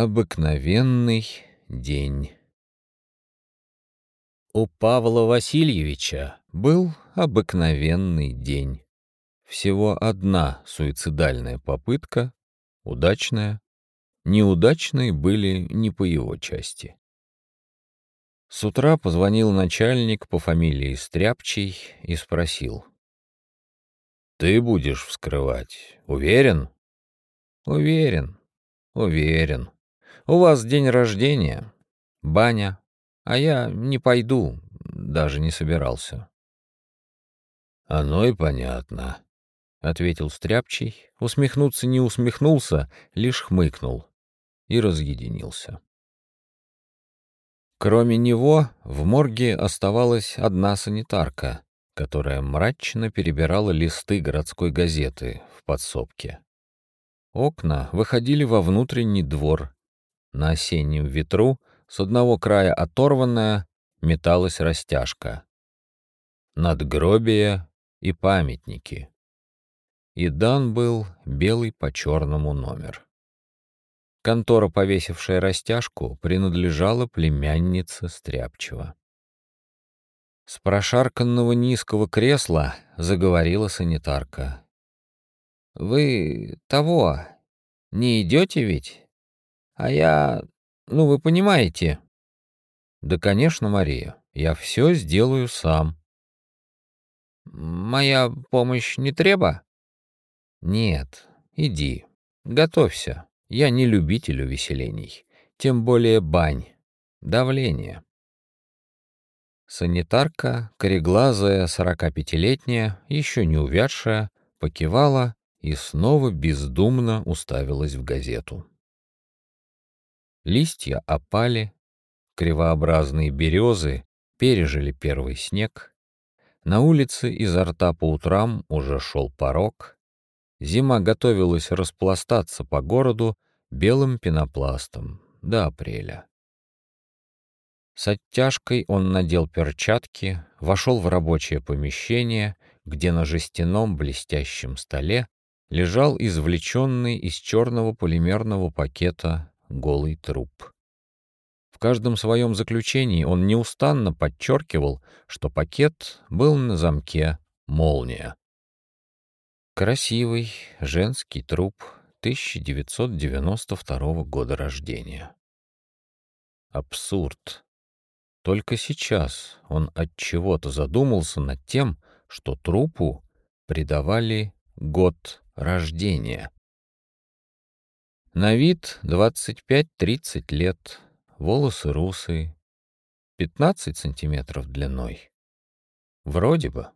Обыкновенный день. У Павла Васильевича был обыкновенный день. Всего одна суицидальная попытка, удачная. Неудачные были не по его части. С утра позвонил начальник по фамилии Стряпчий и спросил. «Ты будешь вскрывать, уверен?» «Уверен, уверен. У вас день рождения, баня, а я не пойду, даже не собирался». «Оно и понятно», — ответил Стряпчий, усмехнуться не усмехнулся, лишь хмыкнул и разъединился. Кроме него в морге оставалась одна санитарка, которая мрачно перебирала листы городской газеты в подсобке. Окна выходили во внутренний двор. На осеннем ветру, с одного края оторванная, металась растяжка. Надгробия и памятники и дан был белый по черному номер. Контора, повесившая растяжку, принадлежала племяннице Стряпчева. С прошарканного низкого кресла заговорила санитарка. «Вы того, не идете ведь? А я... ну, вы понимаете?» «Да, конечно, Мария, я все сделаю сам». «Моя помощь не треба?» «Нет, иди, готовься. Я не любитель увеселений, тем более бань, давление». Санитарка, кореглазая, сорокапятилетняя, еще не увядшая, покивала и снова бездумно уставилась в газету. Листья опали, кривообразные березы пережили первый снег, на улице изо рта по утрам уже шел порог, Зима готовилась распластаться по городу белым пенопластом до апреля. С оттяжкой он надел перчатки, вошел в рабочее помещение, где на жестяном блестящем столе лежал извлеченный из черного полимерного пакета голый труп. В каждом своем заключении он неустанно подчеркивал, что пакет был на замке молния. Красивый женский труп 1992 года рождения. Абсурд. Только сейчас он от чего-то задумался над тем, что трупу придавали год рождения. На вид 25-30 лет, волосы русые, 15 сантиметров длиной. Вроде бы.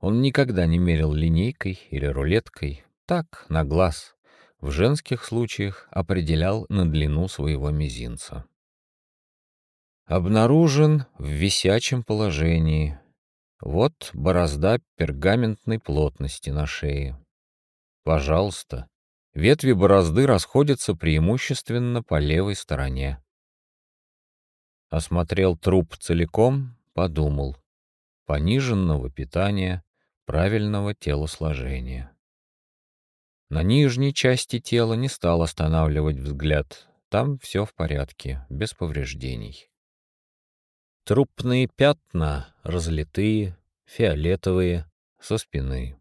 Он никогда не мерил линейкой или рулеткой, так, на глаз. В женских случаях определял на длину своего мизинца. Обнаружен в висячем положении. Вот борозда пергаментной плотности на шее. Пожалуйста, ветви борозды расходятся преимущественно по левой стороне. Осмотрел труп целиком, подумал. Пониженного питания, правильного телосложения. На нижней части тела не стал останавливать взгляд. Там все в порядке, без повреждений. Трупные пятна разлитые, фиолетовые, со спины.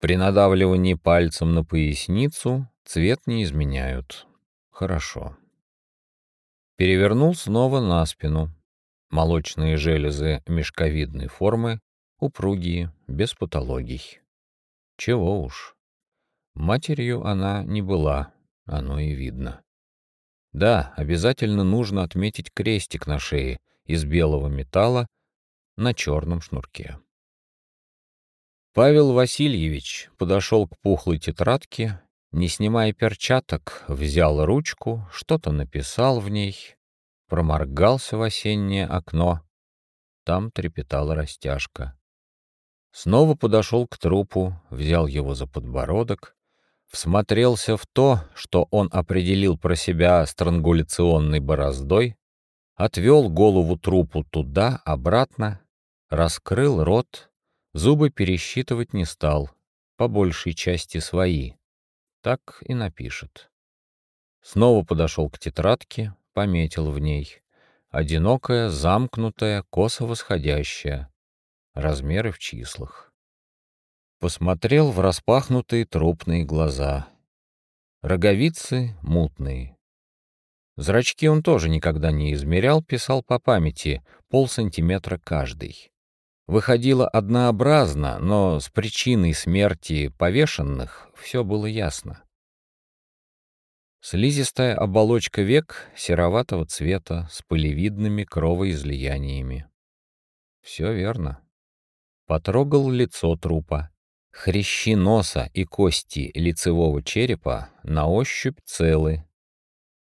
При надавливании пальцем на поясницу цвет не изменяют. Хорошо. Перевернул снова на спину. Молочные железы мешковидной формы упругие, без патологий. Чего уж. Матерью она не была, оно и видно. Да, обязательно нужно отметить крестик на шее из белого металла на черном шнурке. Павел Васильевич подошел к пухлой тетрадке, не снимая перчаток, взял ручку, что-то написал в ней, проморгался в осеннее окно. Там трепетала растяжка. Снова подошел к трупу, взял его за подбородок, всмотрелся в то, что он определил про себя странгуляционной бороздой, отвел голову трупу туда, обратно, раскрыл рот, зубы пересчитывать не стал, по большей части свои. Так и напишет. Снова подошел к тетрадке, пометил в ней. Одинокая, замкнутая, косо восходящая. Размеры в числах. Посмотрел в распахнутые трупные глаза. Роговицы мутные. Зрачки он тоже никогда не измерял, писал по памяти, полсантиметра каждый. Выходило однообразно, но с причиной смерти повешенных все было ясно. Слизистая оболочка век сероватого цвета с пылевидными кровоизлияниями. Все верно. Потрогал лицо трупа. Хрящи носа и кости лицевого черепа на ощупь целы.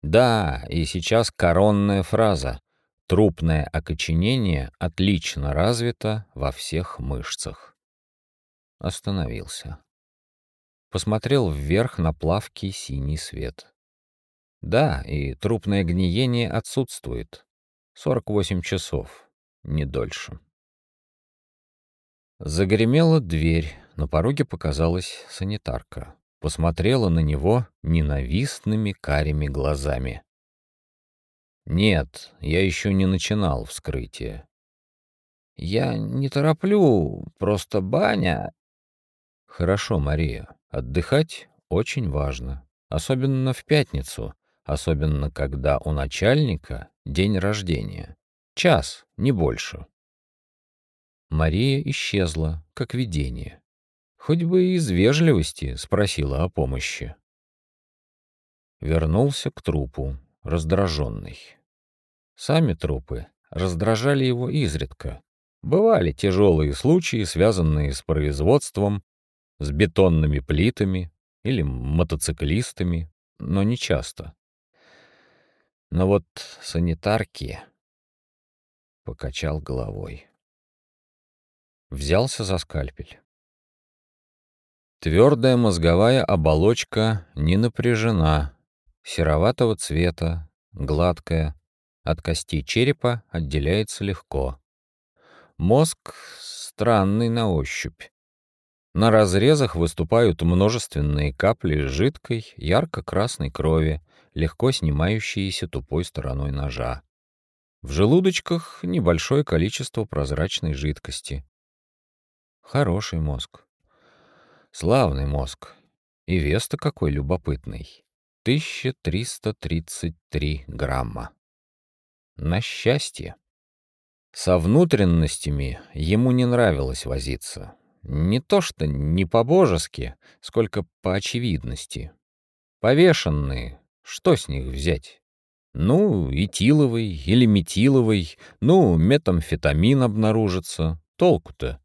Да, и сейчас коронная фраза. Трупное окоченение отлично развито во всех мышцах. Остановился. Посмотрел вверх на плавкий синий свет. Да, и трупное гниение отсутствует. 48 часов, не дольше. Загремела дверь, на пороге показалась санитарка. Посмотрела на него ненавистными карими глазами. «Нет, я еще не начинал вскрытие». «Я не тороплю, просто баня». «Хорошо, Мария, отдыхать очень важно, особенно в пятницу, особенно когда у начальника день рождения. Час, не больше. Мария исчезла, как видение. Хоть бы из вежливости спросила о помощи. Вернулся к трупу, раздраженный. Сами трупы раздражали его изредка. Бывали тяжелые случаи, связанные с производством, с бетонными плитами или мотоциклистами, но не часто. Но вот санитарки... Покачал головой. Взялся за скальпель. Твердая мозговая оболочка не напряжена, сероватого цвета, гладкая, от костей черепа отделяется легко. Мозг странный на ощупь. На разрезах выступают множественные капли жидкой, ярко-красной крови, легко снимающиеся тупой стороной ножа. В желудочках небольшое количество прозрачной жидкости. Хороший мозг. Славный мозг. И вес-то какой любопытный. 1333 грамма. На счастье. Со внутренностями ему не нравилось возиться. Не то что не по-божески, сколько по очевидности. Повешенные, что с них взять? Ну, этиловый или метиловый, ну, метамфетамин обнаружится. Толку-то?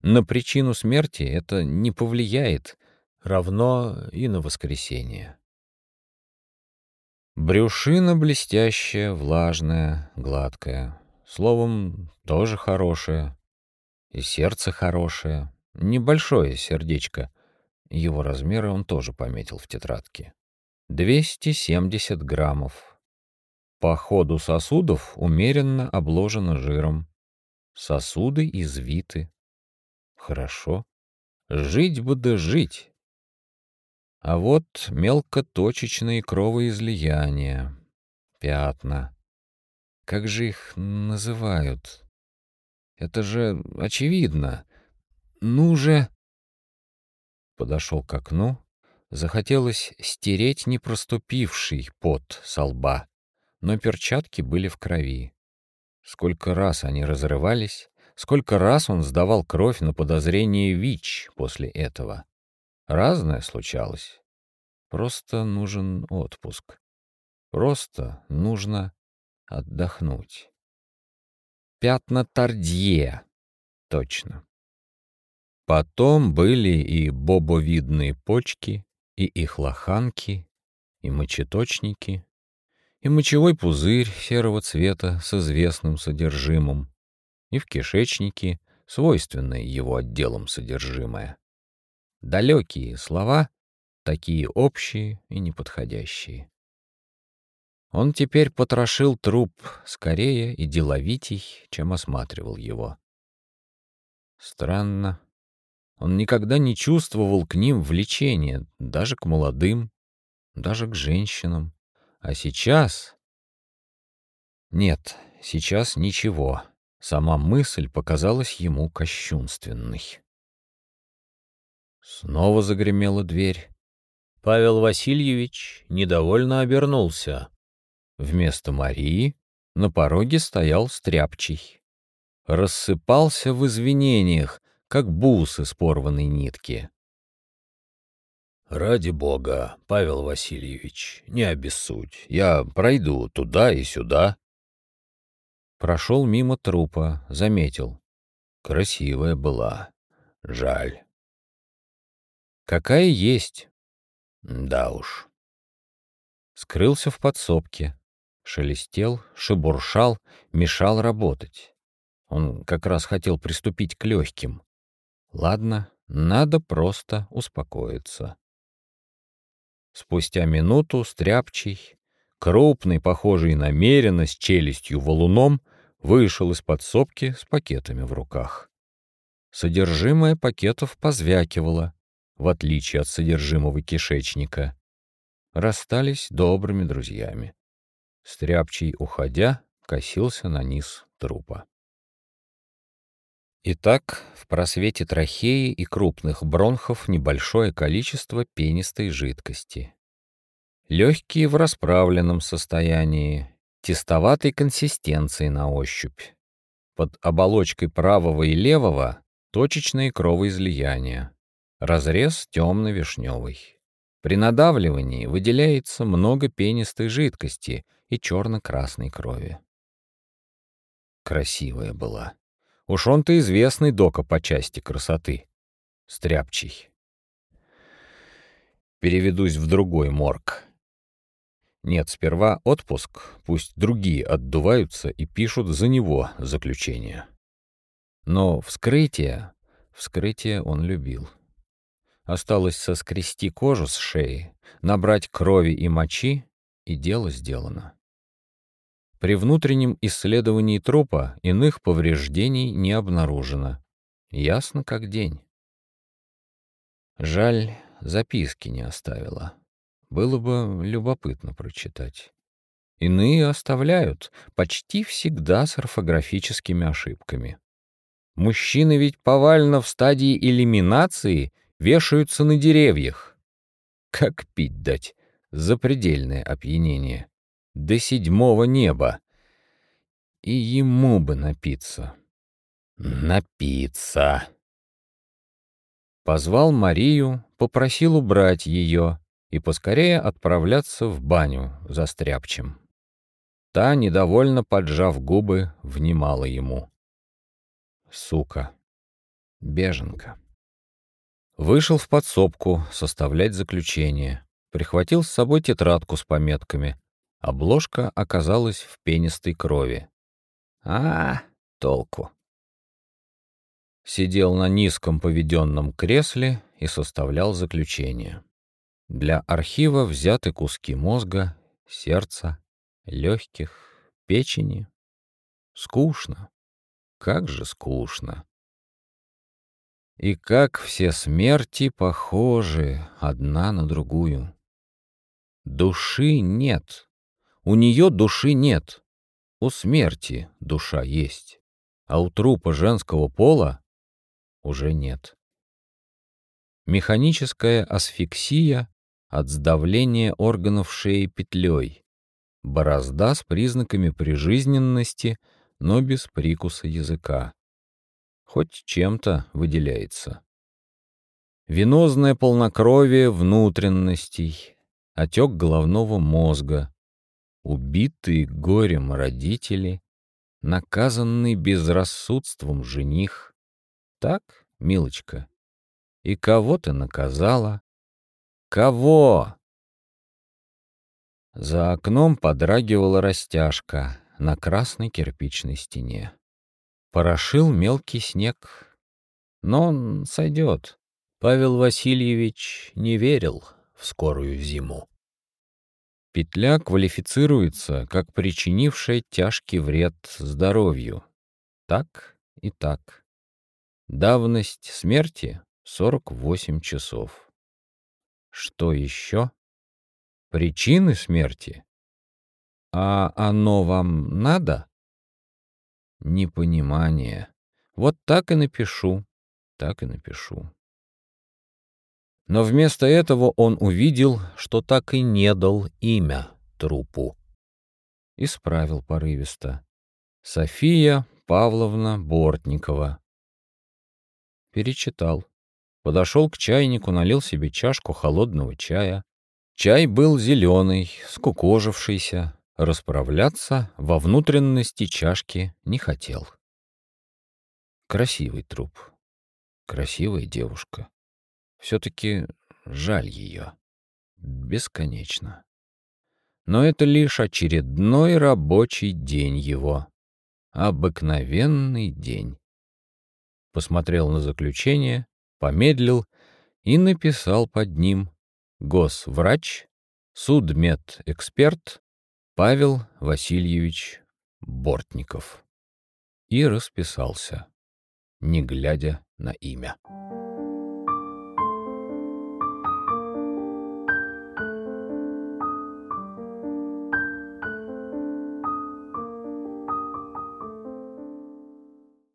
На причину смерти это не повлияет, равно и на воскресенье. Брюшина блестящая, влажная, гладкая. Словом, тоже хорошая. И сердце хорошее. Небольшое сердечко. Его размеры он тоже пометил в тетрадке. 270 граммов. По ходу сосудов умеренно обложено жиром. Сосуды извиты. Хорошо. Жить бы да жить. А вот мелкоточечные кровоизлияния. Пятна. Как же их называют? Это же очевидно. Ну же... Подошел к окну, Захотелось стереть непроступивший пот со лба, но перчатки были в крови. Сколько раз они разрывались, сколько раз он сдавал кровь на подозрение ВИЧ после этого. Разное случалось. Просто нужен отпуск. Просто нужно отдохнуть. Пятна Тардье. Точно. Потом были и бобовидные почки, и их лоханки, и мочеточники, и мочевой пузырь серого цвета с известным содержимым, и в кишечнике свойственное его отделом содержимое. Далекие слова, такие общие и неподходящие. Он теперь потрошил труп скорее и деловитей, чем осматривал его. Странно, он никогда не чувствовал к ним влечения, даже к молодым, даже к женщинам. А сейчас... Нет, сейчас ничего. Сама мысль показалась ему кощунственной. Снова загремела дверь. Павел Васильевич недовольно обернулся. Вместо Марии на пороге стоял стряпчий. Рассыпался в извинениях, как бус из порванной нитки. «Ради бога, Павел Васильевич, не обессудь. Я пройду туда и сюда». Прошел мимо трупа, заметил. Красивая была. Жаль. Какая есть. Да уж. Скрылся в подсобке. Шелестел, шебуршал, мешал работать. Он как раз хотел приступить к легким. Ладно, надо просто успокоиться. Спустя минуту стряпчий, крупный, похожий намеренно, с челюстью валуном, вышел из подсобки с пакетами в руках. Содержимое пакетов позвякивало, в отличие от содержимого кишечника. Расстались добрыми друзьями. Стряпчий, уходя, косился на низ трупа. Итак, в просвете трахеи и крупных бронхов небольшое количество пенистой жидкости. Легкие в расправленном состоянии, тестоватой консистенции на ощупь. Под оболочкой правого и левого точечные кровоизлияния. Разрез темно-вишневый. При надавливании выделяется много пенистой жидкости и черно-красной крови. Красивая была. Уж он-то известный дока по части красоты. Стряпчий. Переведусь в другой морг. Нет, сперва отпуск, пусть другие отдуваются и пишут за него заключение. Но вскрытие, вскрытие он любил. Осталось соскрести кожу с шеи, набрать крови и мочи, и дело сделано. При внутреннем исследовании трупа иных повреждений не обнаружено. Ясно как день. Жаль, записки не оставила. Было бы любопытно прочитать. Иные оставляют, почти всегда с орфографическими ошибками. Мужчины ведь повально в стадии элиминации вешаются на деревьях. Как пить дать? Запредельное опьянение. До седьмого неба. И ему бы напиться. Напиться. Позвал Марию, попросил убрать ее, и поскорее отправляться в баню за стряпчем. Та, недовольно поджав губы, внимала ему. Сука. Беженка. Вышел в подсобку составлять заключение. Прихватил с собой тетрадку с пометками. Обложка оказалась в пенистой крови. А, толку. Сидел на низком поведенном кресле и составлял заключение. Для архива взяты куски мозга, сердца, легких, печени. Скучно. Как же скучно. И как все смерти похожи одна на другую. Души нет. У нее души нет. У смерти душа есть. А у трупа женского пола уже нет. Механическая асфиксия от сдавления органов шеи петлей, борозда с признаками прижизненности, но без прикуса языка. Хоть чем-то выделяется. Венозное полнокровие внутренностей, отек головного мозга, убитые горем родители, наказанный безрассудством жених. Так, милочка? И кого ты наказала? Кого? За окном подрагивала растяжка на красной кирпичной стене. Порошил мелкий снег. Но он сойдет. Павел Васильевич не верил в скорую зиму. Петля квалифицируется как причинившая тяжкий вред здоровью. Так и так. Давность смерти — 48 часов. Что еще? Причины смерти «А оно вам надо?» «Непонимание. Вот так и напишу, так и напишу». Но вместо этого он увидел, что так и не дал имя трупу. Исправил порывисто. София Павловна Бортникова. Перечитал. Подошел к чайнику, налил себе чашку холодного чая. Чай был зеленый, скукожившийся. Расправляться во внутренности чашки не хотел. Красивый труп. Красивая девушка. Все-таки жаль ее. Бесконечно. Но это лишь очередной рабочий день его. Обыкновенный день. Посмотрел на заключение, помедлил и написал под ним «Госврач, судмедэксперт Павел Васильевич Бортников» и расписался, не глядя на имя.